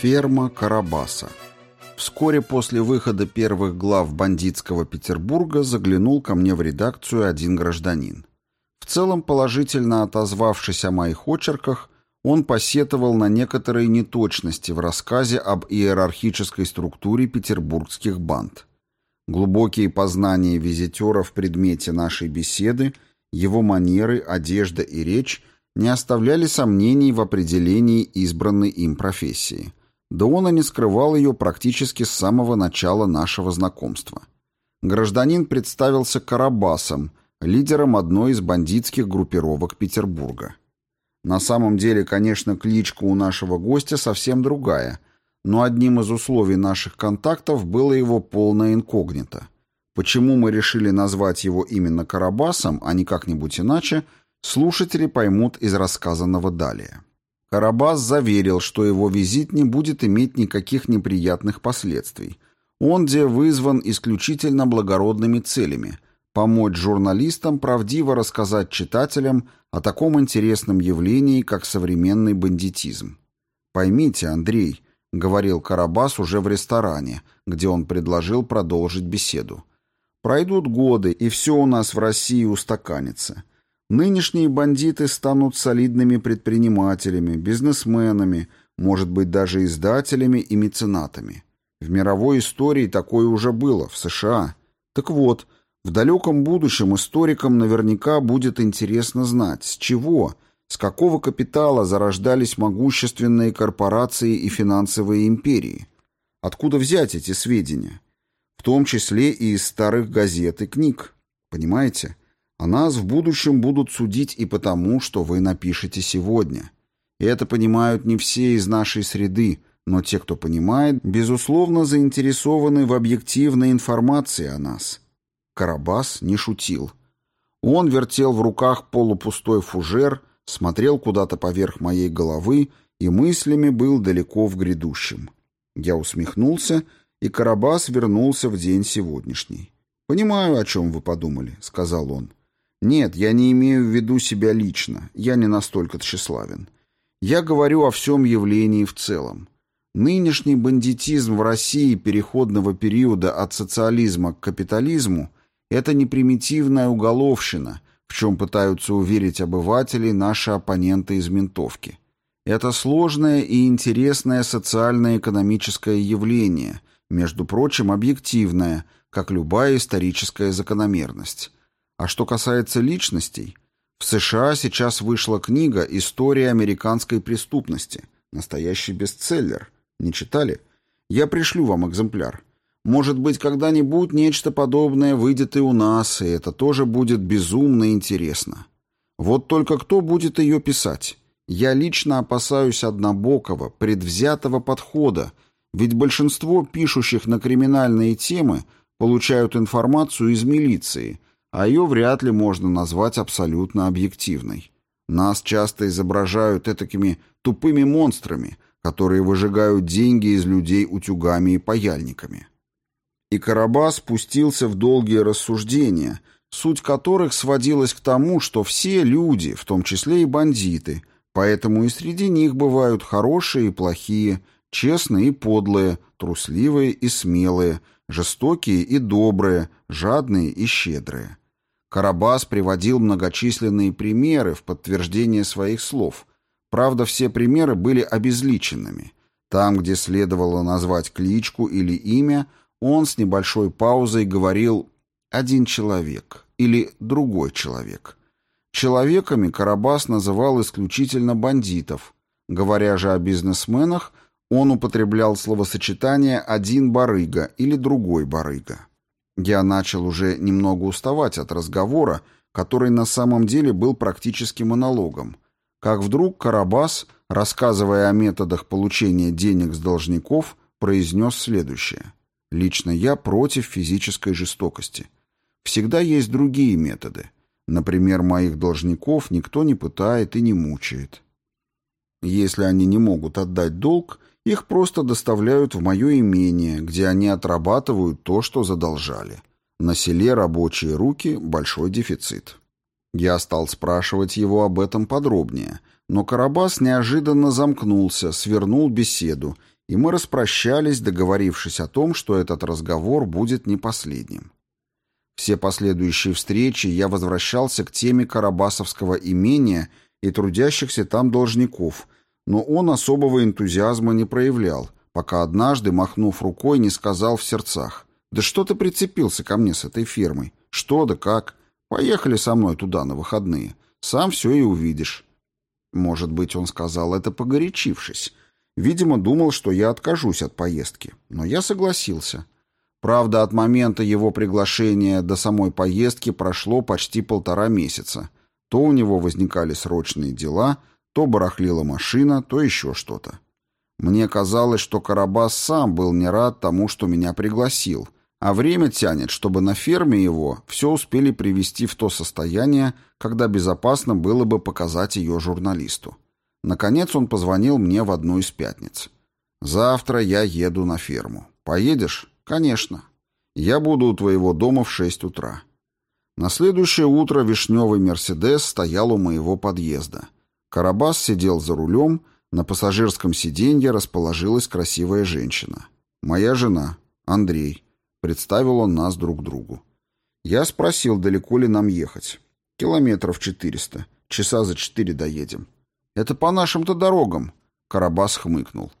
Ферма Карабаса. Вскоре после выхода первых глав бандитского Петербурга заглянул ко мне в редакцию один гражданин. В целом, положительно отозвавшись о моих очерках, он посетовал на некоторые неточности в рассказе об иерархической структуре петербургских банд. Глубокие познания визитера в предмете нашей беседы, его манеры, одежда и речь не оставляли сомнений в определении избранной им профессии – да он и не скрывал ее практически с самого начала нашего знакомства. Гражданин представился Карабасом, лидером одной из бандитских группировок Петербурга. На самом деле, конечно, кличка у нашего гостя совсем другая, но одним из условий наших контактов было его полное инкогнито. Почему мы решили назвать его именно Карабасом, а не как-нибудь иначе, слушатели поймут из рассказанного далее. Карабас заверил, что его визит не будет иметь никаких неприятных последствий. Он где вызван исключительно благородными целями – помочь журналистам правдиво рассказать читателям о таком интересном явлении, как современный бандитизм. «Поймите, Андрей», — говорил Карабас уже в ресторане, где он предложил продолжить беседу. «Пройдут годы, и все у нас в России устаканится. Нынешние бандиты станут солидными предпринимателями, бизнесменами, может быть, даже издателями и меценатами. В мировой истории такое уже было, в США. Так вот, в далеком будущем историкам наверняка будет интересно знать, с чего, с какого капитала зарождались могущественные корпорации и финансовые империи. Откуда взять эти сведения? В том числе и из старых газет и книг. Понимаете? О нас в будущем будут судить и потому, что вы напишете сегодня. И это понимают не все из нашей среды, но те, кто понимает, безусловно, заинтересованы в объективной информации о нас. Карабас не шутил. Он вертел в руках полупустой фужер, смотрел куда-то поверх моей головы и мыслями был далеко в грядущем. Я усмехнулся, и Карабас вернулся в день сегодняшний. «Понимаю, о чем вы подумали», — сказал он. Нет, я не имею в виду себя лично, я не настолько тщеславен. Я говорю о всем явлении в целом. Нынешний бандитизм в России переходного периода от социализма к капитализму – это не примитивная уголовщина, в чем пытаются уверить обывателей наши оппоненты из ментовки. Это сложное и интересное социально-экономическое явление, между прочим, объективное, как любая историческая закономерность. А что касается личностей, в США сейчас вышла книга «История американской преступности». Настоящий бестселлер. Не читали? Я пришлю вам экземпляр. Может быть, когда-нибудь нечто подобное выйдет и у нас, и это тоже будет безумно интересно. Вот только кто будет ее писать? Я лично опасаюсь однобокого, предвзятого подхода, ведь большинство пишущих на криминальные темы получают информацию из милиции – а ее вряд ли можно назвать абсолютно объективной. Нас часто изображают этакими тупыми монстрами, которые выжигают деньги из людей утюгами и паяльниками. И Карабас спустился в долгие рассуждения, суть которых сводилась к тому, что все люди, в том числе и бандиты, поэтому и среди них бывают хорошие и плохие, честные и подлые, трусливые и смелые, жестокие и добрые, жадные и щедрые. Карабас приводил многочисленные примеры в подтверждение своих слов. Правда, все примеры были обезличенными. Там, где следовало назвать кличку или имя, он с небольшой паузой говорил «один человек» или «другой человек». Человеками Карабас называл исключительно бандитов. Говоря же о бизнесменах, он употреблял словосочетание «один барыга» или «другой барыга». Я начал уже немного уставать от разговора, который на самом деле был практически монологом, как вдруг Карабас, рассказывая о методах получения денег с должников, произнес следующее. «Лично я против физической жестокости. Всегда есть другие методы. Например, моих должников никто не пытает и не мучает. Если они не могут отдать долг, их просто доставляют в мое имение, где они отрабатывают то, что задолжали. На селе рабочие руки – большой дефицит. Я стал спрашивать его об этом подробнее, но Карабас неожиданно замкнулся, свернул беседу и мы распрощались, договорившись о том, что этот разговор будет не последним. Все последующие встречи я возвращался к теме Карабасовского имения и трудящихся там должников, но он особого энтузиазма не проявлял, пока однажды, махнув рукой, не сказал в сердцах, «Да что ты прицепился ко мне с этой фирмой? Что да как? Поехали со мной туда на выходные. Сам все и увидишь». Может быть, он сказал это погорячившись. Видимо, думал, что я откажусь от поездки. Но я согласился. Правда, от момента его приглашения до самой поездки прошло почти полтора месяца. То у него возникали срочные дела, то барахлила машина, то еще что-то. Мне казалось, что Карабас сам был не рад тому, что меня пригласил, а время тянет, чтобы на ферме его все успели привести в то состояние, когда безопасно было бы показать ее журналисту. Наконец он позвонил мне в одну из пятниц. «Завтра я еду на ферму. Поедешь?» «Конечно. Я буду у твоего дома в шесть утра». На следующее утро вишневый «Мерседес» стоял у моего подъезда. Карабас сидел за рулем, на пассажирском сиденье расположилась красивая женщина. «Моя жена, Андрей», — представил он нас друг другу. Я спросил, далеко ли нам ехать. «Километров четыреста. Часа за четыре доедем». «Это по нашим-то дорогам», — Карабас хмыкнул.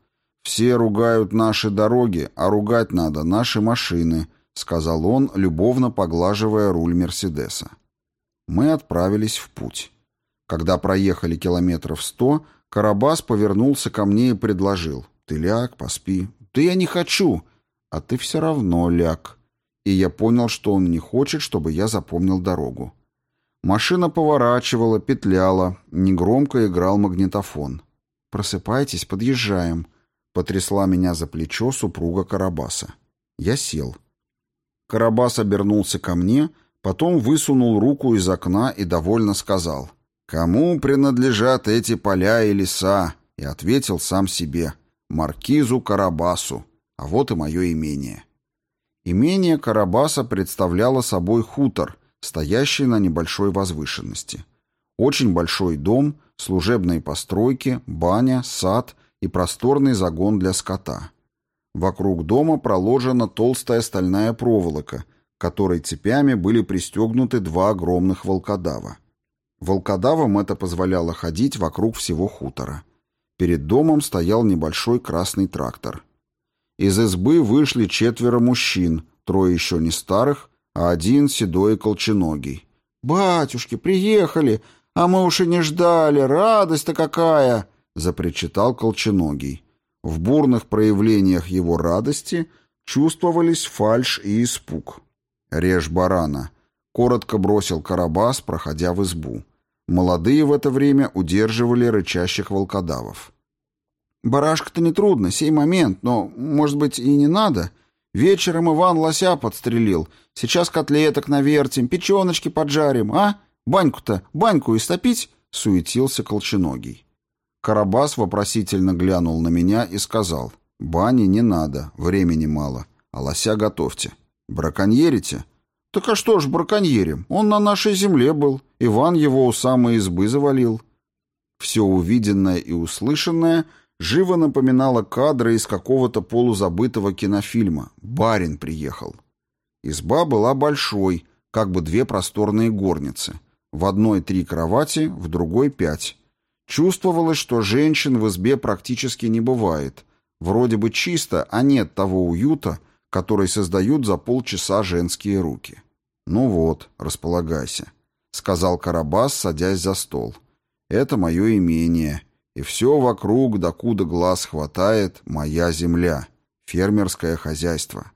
«Все ругают наши дороги, а ругать надо наши машины», — сказал он, любовно поглаживая руль Мерседеса. Мы отправились в путь. Когда проехали километров сто, Карабас повернулся ко мне и предложил. «Ты ляг, поспи». «Да я не хочу». «А ты все равно ляг». И я понял, что он не хочет, чтобы я запомнил дорогу. Машина поворачивала, петляла, негромко играл магнитофон. «Просыпайтесь, подъезжаем», — потрясла меня за плечо супруга Карабаса. Я сел. Карабас обернулся ко мне, потом высунул руку из окна и довольно сказал — «Кому принадлежат эти поля и леса?» И ответил сам себе. «Маркизу Карабасу. А вот и мое имение». Имение Карабаса представляло собой хутор, стоящий на небольшой возвышенности. Очень большой дом, служебные постройки, баня, сад и просторный загон для скота. Вокруг дома проложена толстая стальная проволока, которой цепями были пристегнуты два огромных волкодава. Волкодавам это позволяло ходить вокруг всего хутора. Перед домом стоял небольшой красный трактор. Из избы вышли четверо мужчин, трое еще не старых, а один седой и колченогий. «Батюшки, приехали, а мы уж и не ждали, радость-то какая!» — запричитал колченогий. В бурных проявлениях его радости чувствовались фальшь и испуг. «Режь барана», — коротко бросил Карабас, проходя в избу. Молодые в это время удерживали рычащих волкодавов. «Барашка-то нетрудно, сей момент, но, может быть, и не надо. Вечером Иван лося подстрелил. Сейчас котлеток навертим, печеночки поджарим, а? Баньку-то, баньку истопить?» — суетился Колченогий. Карабас вопросительно глянул на меня и сказал, «Бани не надо, времени мало, а лося готовьте. Браконьерите?» «Так а что ж браконьерим? Он на нашей земле был. Иван его у самой избы завалил». Все увиденное и услышанное живо напоминало кадры из какого-то полузабытого кинофильма. Барин приехал. Изба была большой, как бы две просторные горницы. В одной три кровати, в другой пять. Чувствовалось, что женщин в избе практически не бывает. Вроде бы чисто, а нет того уюта, который создают за полчаса женские руки. «Ну вот, располагайся», — сказал Карабас, садясь за стол. «Это мое имение, и все вокруг, докуда глаз хватает, моя земля, фермерское хозяйство».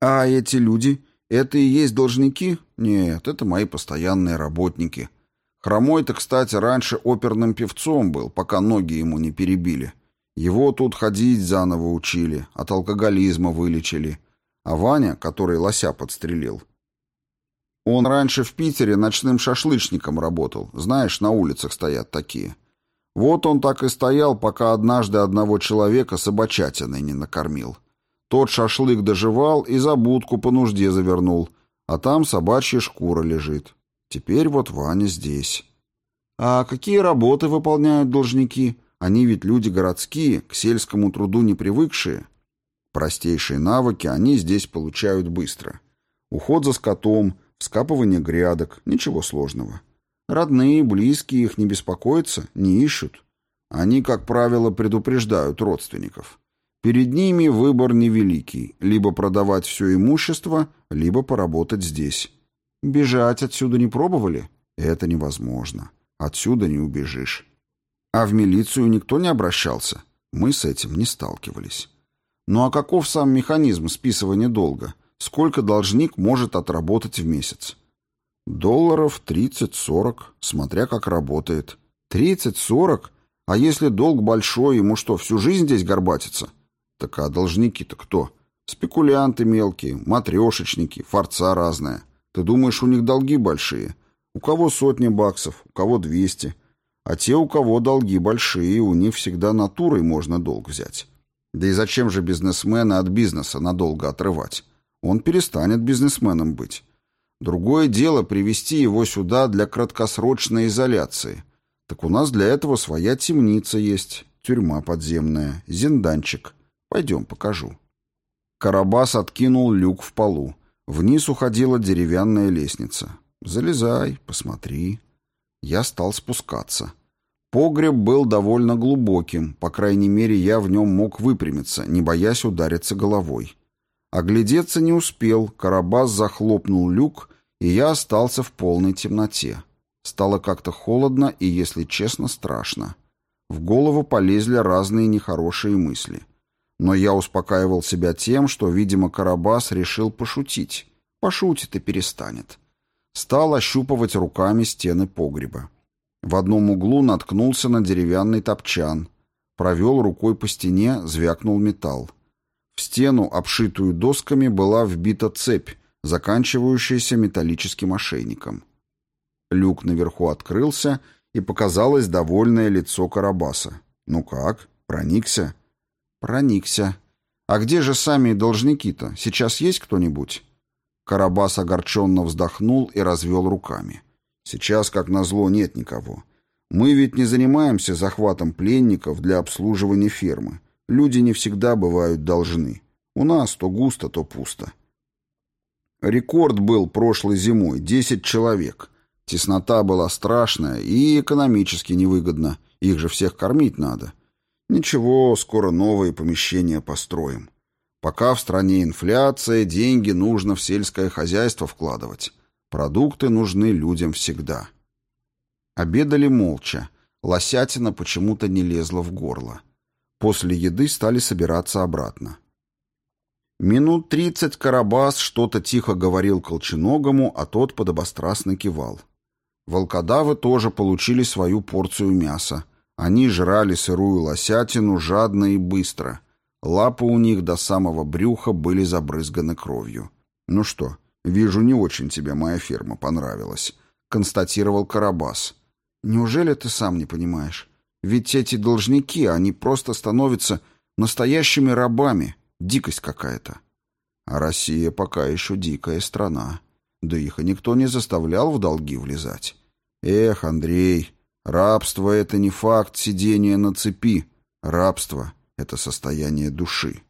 «А эти люди, это и есть должники?» «Нет, это мои постоянные работники. Хромой-то, кстати, раньше оперным певцом был, пока ноги ему не перебили». Его тут ходить заново учили, от алкоголизма вылечили. А Ваня, который лося подстрелил, он раньше в Питере ночным шашлычником работал. Знаешь, на улицах стоят такие. Вот он так и стоял, пока однажды одного человека собачатиной не накормил. Тот шашлык доживал и за будку по нужде завернул, а там собачья шкура лежит. Теперь вот Ваня здесь. А какие работы выполняют должники? Они ведь люди городские, к сельскому труду не привыкшие. Простейшие навыки они здесь получают быстро. Уход за скотом, вскапывание грядок, ничего сложного. Родные, близкие их не беспокоятся, не ищут. Они, как правило, предупреждают родственников. Перед ними выбор невеликий – либо продавать все имущество, либо поработать здесь. Бежать отсюда не пробовали? Это невозможно. Отсюда не убежишь. А в милицию никто не обращался. Мы с этим не сталкивались. Ну а каков сам механизм списывания долга? Сколько должник может отработать в месяц? Долларов 30-40, смотря как работает. 30-40? А если долг большой, ему что, всю жизнь здесь горбатиться? Так а должники-то кто? Спекулянты мелкие, матрешечники, форца разная. Ты думаешь, у них долги большие? У кого сотни баксов, у кого двести. А те, у кого долги большие, у них всегда натурой можно долг взять. Да и зачем же бизнесмена от бизнеса надолго отрывать? Он перестанет бизнесменом быть. Другое дело привести его сюда для краткосрочной изоляции. Так у нас для этого своя темница есть, тюрьма подземная, зинданчик. Пойдем, покажу. Карабас откинул люк в полу. Вниз уходила деревянная лестница. «Залезай, посмотри». Я стал спускаться. Погреб был довольно глубоким, по крайней мере, я в нем мог выпрямиться, не боясь удариться головой. Оглядеться не успел, Карабас захлопнул люк, и я остался в полной темноте. Стало как-то холодно и, если честно, страшно. В голову полезли разные нехорошие мысли. Но я успокаивал себя тем, что, видимо, Карабас решил пошутить. Пошутит и перестанет. Стал ощупывать руками стены погреба. В одном углу наткнулся на деревянный топчан. Провел рукой по стене, звякнул металл. В стену, обшитую досками, была вбита цепь, заканчивающаяся металлическим ошейником. Люк наверху открылся, и показалось довольное лицо Карабаса. «Ну как? Проникся?» «Проникся. А где же сами должники-то? Сейчас есть кто-нибудь?» Карабас огорченно вздохнул и развел руками. Сейчас, как назло, нет никого. Мы ведь не занимаемся захватом пленников для обслуживания фермы. Люди не всегда бывают должны. У нас то густо, то пусто. Рекорд был прошлой зимой — 10 человек. Теснота была страшная и экономически невыгодно. Их же всех кормить надо. Ничего, скоро новые помещения построим. Пока в стране инфляция, деньги нужно в сельское хозяйство вкладывать. Продукты нужны людям всегда. Обедали молча. Лосятина почему-то не лезла в горло. После еды стали собираться обратно. Минут тридцать Карабас что-то тихо говорил Колченогому, а тот подобострастно кивал. Волкодавы тоже получили свою порцию мяса. Они жрали сырую лосятину жадно и быстро. Лапы у них до самого брюха были забрызганы кровью. Ну что, «Вижу, не очень тебе моя ферма понравилась», — констатировал Карабас. «Неужели ты сам не понимаешь? Ведь эти должники, они просто становятся настоящими рабами. Дикость какая-то». А Россия пока еще дикая страна. Да их и никто не заставлял в долги влезать. Эх, Андрей, рабство — это не факт сидения на цепи. Рабство — это состояние души.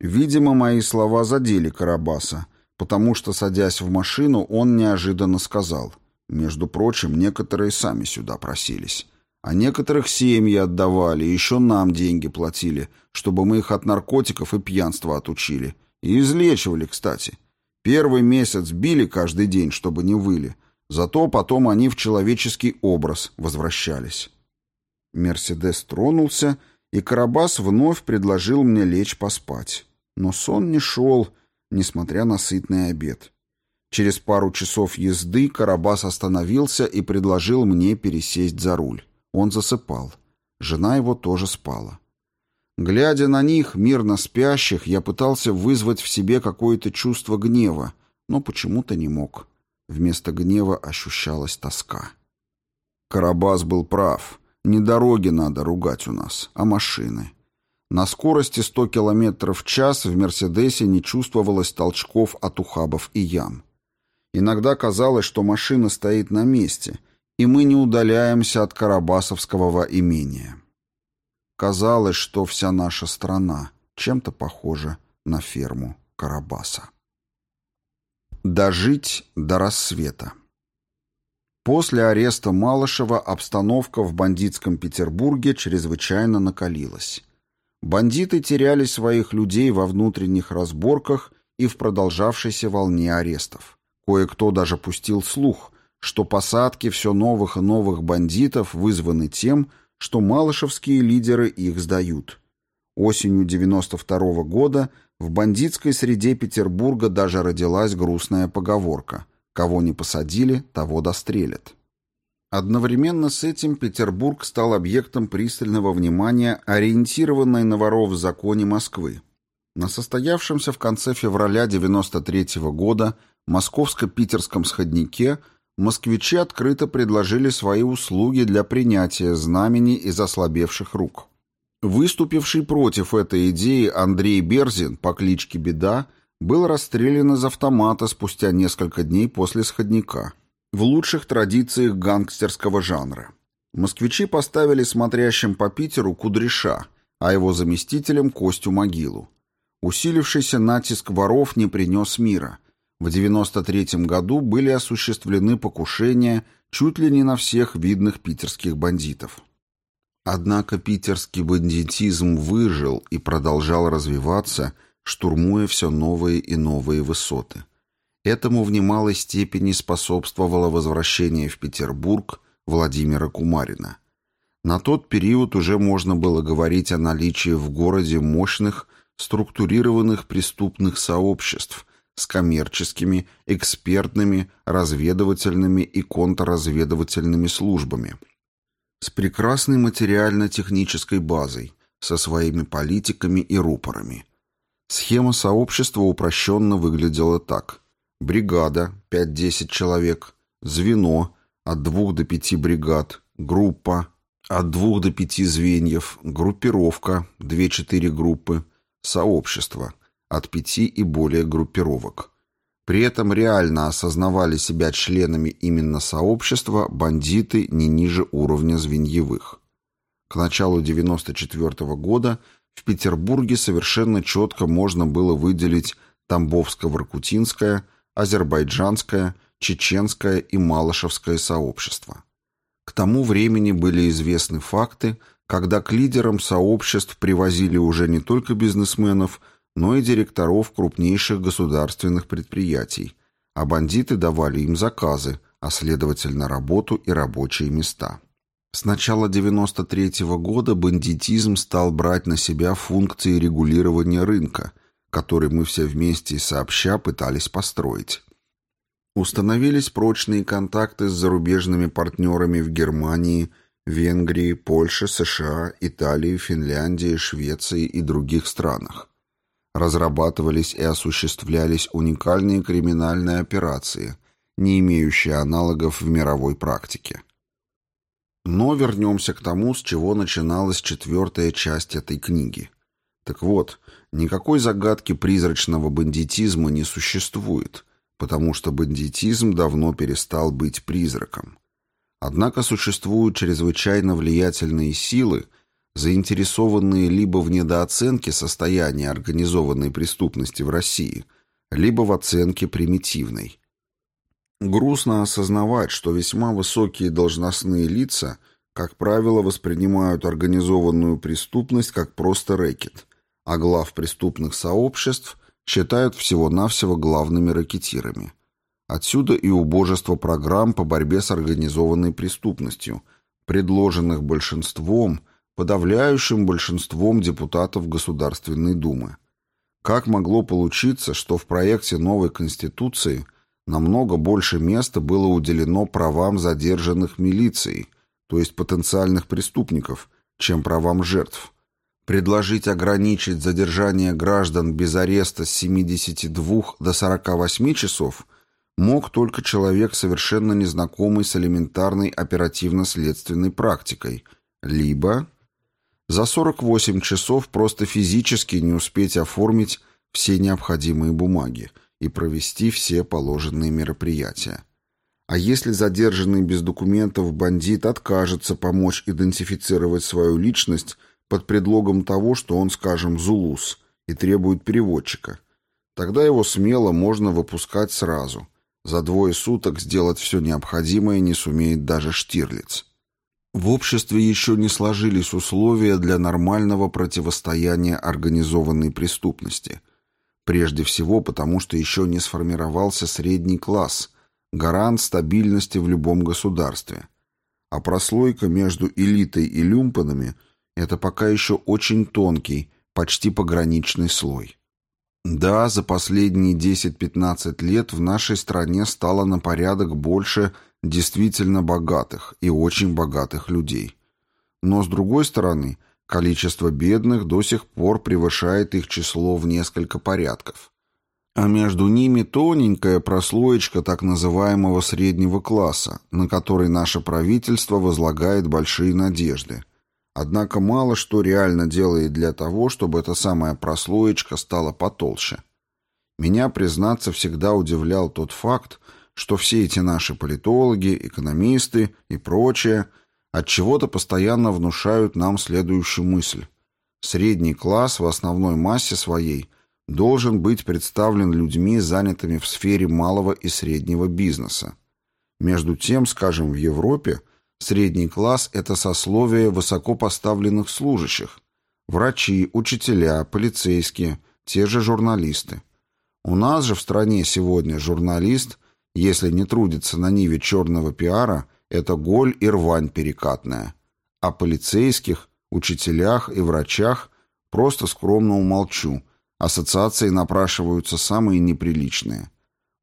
Видимо, мои слова задели Карабаса, потому что, садясь в машину, он неожиданно сказал, «Между прочим, некоторые сами сюда просились, а некоторых семьи отдавали, еще нам деньги платили, чтобы мы их от наркотиков и пьянства отучили. И излечивали, кстати. Первый месяц били каждый день, чтобы не выли, зато потом они в человеческий образ возвращались». Мерседес тронулся, и Карабас вновь предложил мне лечь поспать. Но сон не шел, — несмотря на сытный обед. Через пару часов езды Карабас остановился и предложил мне пересесть за руль. Он засыпал. Жена его тоже спала. Глядя на них, мирно спящих, я пытался вызвать в себе какое-то чувство гнева, но почему-то не мог. Вместо гнева ощущалась тоска. Карабас был прав. Не дороги надо ругать у нас, а машины. На скорости 100 км в час в «Мерседесе» не чувствовалось толчков от ухабов и ям. Иногда казалось, что машина стоит на месте, и мы не удаляемся от Карабасовского имения. казалось, что вся наша страна чем-то похожа на ферму Карабаса. Дожить до рассвета. После ареста Малышева обстановка в бандитском Петербурге чрезвычайно накалилась. Бандиты теряли своих людей во внутренних разборках и в продолжавшейся волне арестов. Кое-кто даже пустил слух, что посадки все новых и новых бандитов вызваны тем, что малышевские лидеры их сдают. Осенью 92 -го года в бандитской среде Петербурга даже родилась грустная поговорка «Кого не посадили, того дострелят». Одновременно с этим Петербург стал объектом пристального внимания ориентированной на воров в законе Москвы. На состоявшемся в конце февраля 93 -го года московско-питерском сходнике москвичи открыто предложили свои услуги для принятия знамени из ослабевших рук. Выступивший против этой идеи Андрей Берзин по кличке Беда был расстрелян из автомата спустя несколько дней после сходника, в лучших традициях гангстерского жанра. Москвичи поставили смотрящим по Питеру Кудряша, а его заместителем Костю Могилу. Усилившийся натиск воров не принес мира. В 93 году были осуществлены покушения чуть ли не на всех видных питерских бандитов. Однако питерский бандитизм выжил и продолжал развиваться, штурмуя все новые и новые высоты. Этому в немалой степени способствовало возвращение в Петербург Владимира Кумарина. На тот период уже можно было говорить о наличии в городе мощных структурированных преступных сообществ с коммерческими, экспертными, разведывательными и контрразведывательными службами, с прекрасной материально-технической базой, со своими политиками и рупорами. Схема сообщества упрощенно выглядела так. Бригада, 5-10 человек, звено, от 2 до 5 бригад, группа, от 2 до 5 звеньев, группировка, 2-4 группы, сообщества, от пяти и более группировок. При этом реально осознавали себя членами именно сообщества бандиты не ниже уровня звеньевых. К началу 1994 года в Петербурге совершенно четко можно было выделить Тамбовско-Воркутинское, Азербайджанское, Чеченское и Малышевское сообщества. К тому времени были известны факты, когда к лидерам сообществ привозили уже не только бизнесменов, но и директоров крупнейших государственных предприятий, а бандиты давали им заказы, а следовательно работу и рабочие места. С начала 93 -го года бандитизм стал брать на себя функции регулирования рынка, который мы все вместе и сообща пытались построить. Установились прочные контакты с зарубежными партнерами в Германии, Венгрии, Польше, США, Италии, Финляндии, Швеции и других странах. Разрабатывались и осуществлялись уникальные криминальные операции, не имеющие аналогов в мировой практике. Но вернемся к тому, с чего начиналась четвертая часть этой книги. Так вот, никакой загадки призрачного бандитизма не существует, потому что бандитизм давно перестал быть призраком. Однако существуют чрезвычайно влиятельные силы, заинтересованные либо в недооценке состояния организованной преступности в России, либо в оценке примитивной. Грустно осознавать, что весьма высокие должностные лица, как правило, воспринимают организованную преступность как просто рэкет, а глав преступных сообществ считают всего-навсего главными рэкетирами – Отсюда и убожество программ по борьбе с организованной преступностью, предложенных большинством, подавляющим большинством депутатов Государственной Думы. Как могло получиться, что в проекте новой Конституции намного больше места было уделено правам задержанных милицией, то есть потенциальных преступников, чем правам жертв? Предложить ограничить задержание граждан без ареста с 72 до 48 часов – мог только человек, совершенно незнакомый с элементарной оперативно-следственной практикой, либо за 48 часов просто физически не успеть оформить все необходимые бумаги и провести все положенные мероприятия. А если задержанный без документов бандит откажется помочь идентифицировать свою личность под предлогом того, что он, скажем, зулус, и требует переводчика. Тогда его смело можно выпускать сразу. За двое суток сделать все необходимое не сумеет даже Штирлиц. В обществе еще не сложились условия для нормального противостояния организованной преступности. Прежде всего потому, что еще не сформировался средний класс, гарант стабильности в любом государстве. А прослойка между элитой и люмпанами – это пока еще очень тонкий, почти пограничный слой. Да, за последние 10-15 лет в нашей стране стало на порядок больше действительно богатых и очень богатых людей. Но с другой стороны, количество бедных до сих пор превышает их число в несколько порядков. А между ними тоненькая прослоечка так называемого среднего класса, на который наше правительство возлагает большие надежды – Однако мало что реально делает для того, чтобы эта самая прослоечка стала потолще. Меня, признаться, всегда удивлял тот факт, что все эти наши политологи, экономисты и прочее от чего-то постоянно внушают нам следующую мысль. Средний класс в основной массе своей должен быть представлен людьми, занятыми в сфере малого и среднего бизнеса. Между тем, скажем, в Европе Средний класс – это сословие высокопоставленных служащих. Врачи, учителя, полицейские, те же журналисты. У нас же в стране сегодня журналист, если не трудится на ниве черного пиара, это голь и рвань перекатная. О полицейских, учителях и врачах просто скромно умолчу. Ассоциации напрашиваются самые неприличные.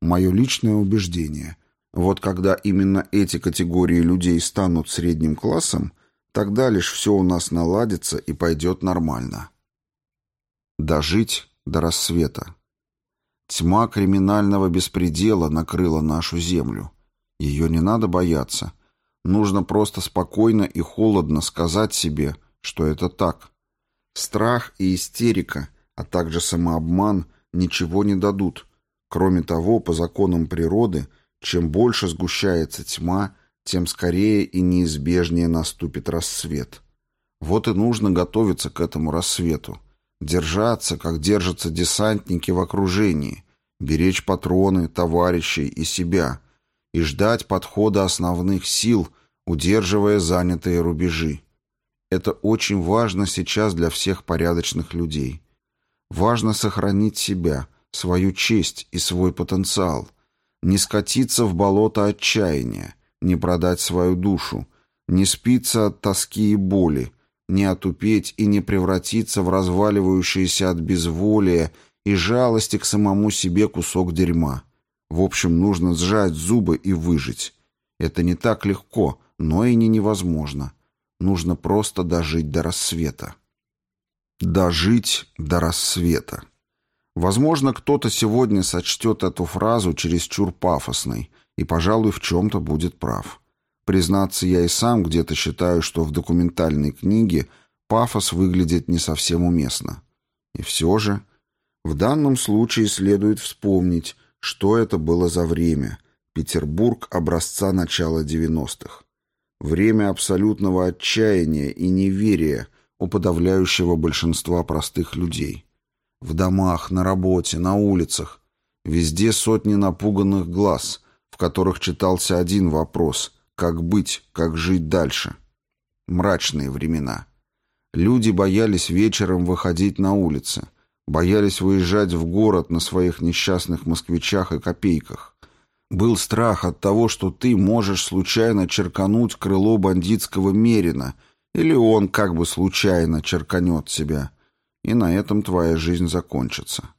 Мое личное убеждение – вот когда именно эти категории людей станут средним классом, тогда лишь все у нас наладится и пойдет нормально. Дожить до рассвета. Тьма криминального беспредела накрыла нашу землю. Ее не надо бояться. Нужно просто спокойно и холодно сказать себе, что это так. Страх и истерика, а также самообман ничего не дадут. Кроме того, по законам природы – чем больше сгущается тьма, тем скорее и неизбежнее наступит рассвет. Вот и нужно готовиться к этому рассвету. Держаться, как держатся десантники в окружении, беречь патроны, товарищей и себя, и ждать подхода основных сил, удерживая занятые рубежи. Это очень важно сейчас для всех порядочных людей. Важно сохранить себя, свою честь и свой потенциал – не скатиться в болото отчаяния, не продать свою душу, не спиться от тоски и боли, не отупеть и не превратиться в разваливающийся от безволия и жалости к самому себе кусок дерьма. В общем, нужно сжать зубы и выжить. Это не так легко, но и не невозможно. Нужно просто дожить до рассвета. Дожить до рассвета. Возможно, кто-то сегодня сочтет эту фразу чересчур пафосной и, пожалуй, в чем-то будет прав. Признаться, я и сам где-то считаю, что в документальной книге пафос выглядит не совсем уместно. И все же, в данном случае следует вспомнить, что это было за время. Петербург образца начала 90-х. Время абсолютного отчаяния и неверия у подавляющего большинства простых людей. В домах, на работе, на улицах. Везде сотни напуганных глаз, в которых читался один вопрос – как быть, как жить дальше? Мрачные времена. Люди боялись вечером выходить на улицы, боялись выезжать в город на своих несчастных москвичах и копейках. Был страх от того, что ты можешь случайно черкануть крыло бандитского мерина, или он как бы случайно черканет себя – и на этом твоя жизнь закончится.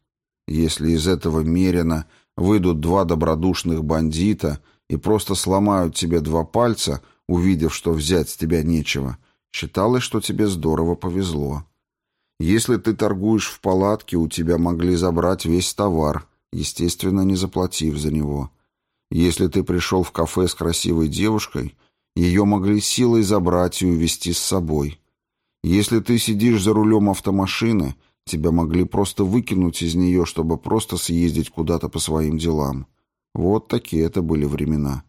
Если из этого мерина выйдут два добродушных бандита и просто сломают тебе два пальца, увидев, что взять с тебя нечего, считалось, что тебе здорово повезло. Если ты торгуешь в палатке, у тебя могли забрать весь товар, естественно, не заплатив за него. Если ты пришел в кафе с красивой девушкой, ее могли силой забрать и увезти с собой. Если ты сидишь за рулем автомашины, тебя могли просто выкинуть из нее, чтобы просто съездить куда-то по своим делам. Вот такие это были времена.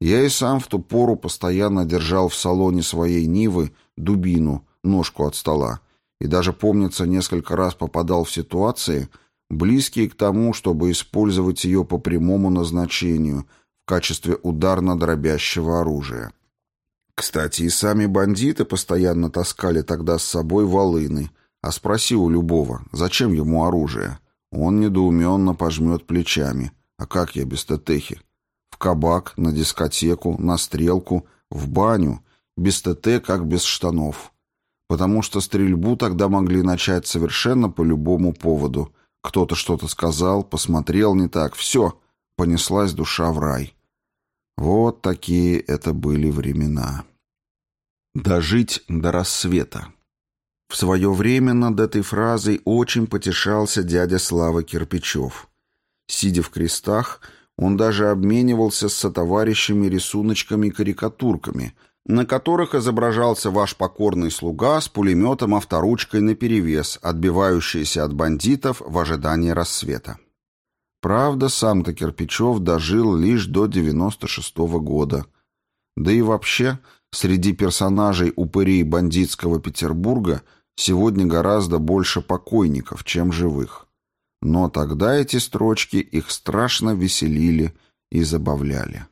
Я и сам в ту пору постоянно держал в салоне своей Нивы дубину, ножку от стола, и даже, помнится, несколько раз попадал в ситуации, близкие к тому, чтобы использовать ее по прямому назначению в качестве ударно-дробящего оружия. Кстати, и сами бандиты постоянно таскали тогда с собой волыны, а спроси у любого, зачем ему оружие? Он недоуменно пожмет плечами. А как я без тетехи? В кабак, на дискотеку, на стрелку, в баню. Без ТТ, как без штанов. Потому что стрельбу тогда могли начать совершенно по любому поводу. Кто-то что-то сказал, посмотрел не так. Все, понеслась душа в рай. Вот такие это были времена. Дожить до рассвета. В свое время над этой фразой очень потешался дядя Слава Кирпичев. Сидя в крестах, он даже обменивался с сотоварищами рисуночками-карикатурками, на которых изображался ваш покорный слуга с пулеметом-авторучкой наперевес, отбивающийся от бандитов в ожидании рассвета. Правда, сам-то Кирпичев дожил лишь до 96-го года. Да и вообще, среди персонажей упырей бандитского Петербурга – Сегодня гораздо больше покойников, чем живых. Но тогда эти строчки их страшно веселили и забавляли.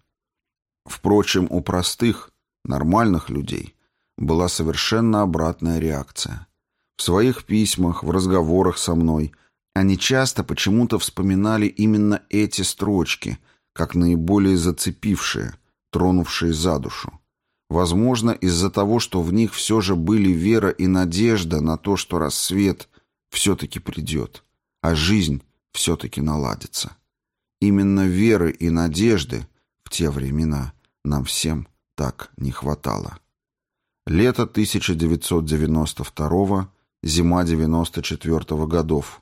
Впрочем, у простых, нормальных людей была совершенно обратная реакция. В своих письмах, в разговорах со мной они часто почему-то вспоминали именно эти строчки, как наиболее зацепившие, тронувшие за душу. Возможно, из-за того, что в них все же были вера и надежда на то, что рассвет все-таки придет, а жизнь все-таки наладится. Именно веры и надежды в те времена нам всем так не хватало. Лето 1992 зима 94 -го годов,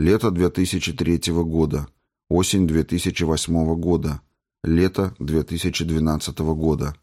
лето 2003 года, осень 2008 года, лето 2012 года –